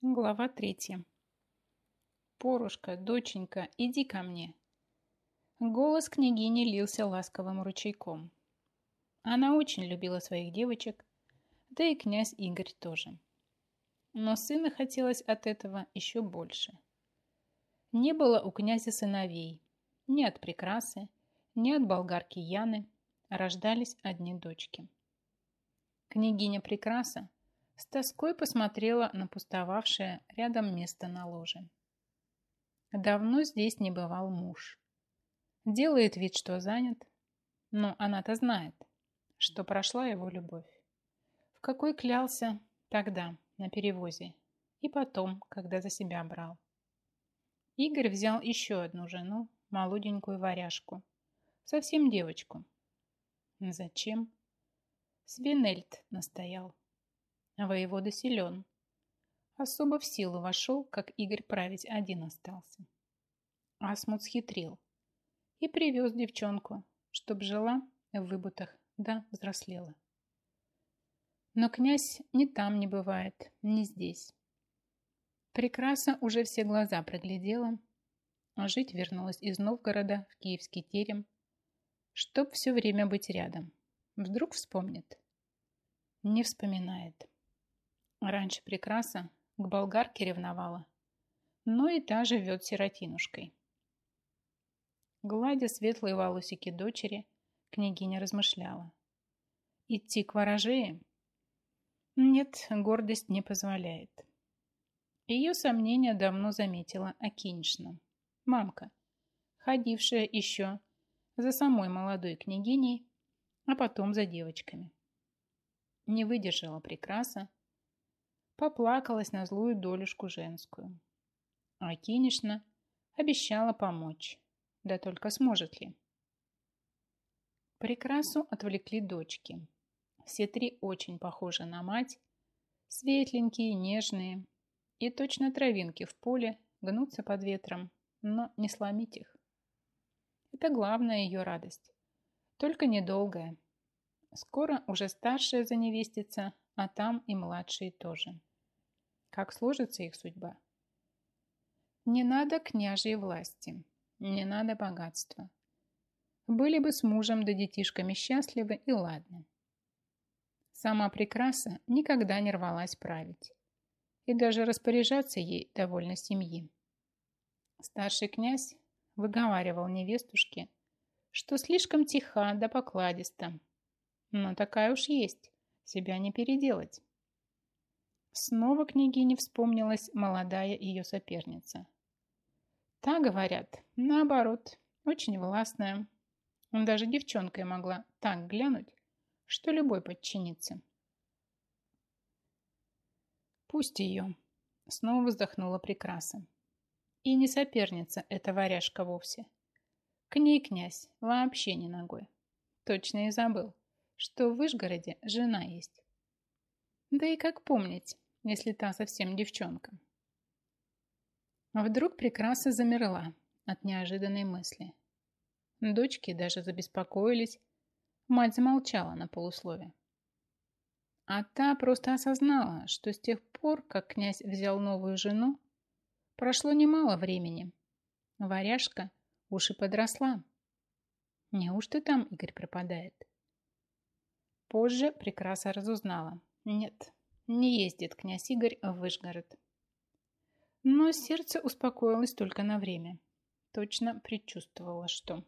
Глава третья. «Порушка, доченька, иди ко мне!» Голос княгини лился ласковым ручейком. Она очень любила своих девочек, да и князь Игорь тоже. Но сына хотелось от этого еще больше. Не было у князя сыновей, ни от прекрасы, ни от болгарки Яны, рождались одни дочки. Княгиня Прекраса с тоской посмотрела на пустовавшее рядом место на ложе. Давно здесь не бывал муж. Делает вид, что занят, но она-то знает, что прошла его любовь. В какой клялся тогда на перевозе и потом, когда за себя брал. Игорь взял еще одну жену, молоденькую варяжку, совсем девочку. Зачем? Свинельд настоял. Воевода силен. Особо в силу вошел, как Игорь править один остался. Асмут схитрил и привез девчонку, чтоб жила в выбутах, да взрослела. Но князь ни там не бывает, ни здесь. Прекрасно уже все глаза проглядела, а жить вернулась из Новгорода в киевский терем, чтоб все время быть рядом. Вдруг вспомнит. Не вспоминает. Раньше прекраса к болгарке ревновала, но и та живет сиротинушкой. Гладя светлые волосики дочери, княгиня размышляла. Идти к ворожее? Нет, гордость не позволяет. Ее сомнения давно заметила Акинишна, мамка, ходившая еще за самой молодой княгиней, а потом за девочками. Не выдержала прекраса, поплакалась на злую долюшку женскую. А Кинишна обещала помочь, да только сможет ли. Прекрасу отвлекли дочки. Все три очень похожи на мать, светленькие, нежные, и точно травинки в поле гнутся под ветром, но не сломить их. Это главная ее радость, только недолгая. Скоро уже старшая заневестится, а там и младшие тоже как сложится их судьба. Не надо княжьей власти, не надо богатства. Были бы с мужем да детишками счастливы и ладно. Сама прекраса никогда не рвалась править. И даже распоряжаться ей довольно семьи. Старший князь выговаривал невестушке, что слишком тиха да покладиста. Но такая уж есть, себя не переделать. Снова княгине вспомнилась молодая ее соперница. Та, говорят, наоборот, очень властная. Даже девчонкой могла так глянуть, что любой подчинится. Пусть ее. Снова вздохнула прекраса. И не соперница эта варяжка вовсе. К ней князь вообще не ногой. Точно и забыл, что в Вышгороде жена есть. Да и как помнить, если та совсем девчонка. А вдруг прекрасно замерла от неожиданной мысли. Дочки даже забеспокоились, мать замолчала на полуслове. А та просто осознала, что с тех пор, как князь взял новую жену, прошло немало времени. Варяжка уж и подросла. Неужто там Игорь пропадает? Позже прекрасно разузнала. Нет, не ездит князь Игорь в Вышгород. Но сердце успокоилось только на время. Точно предчувствовало, что...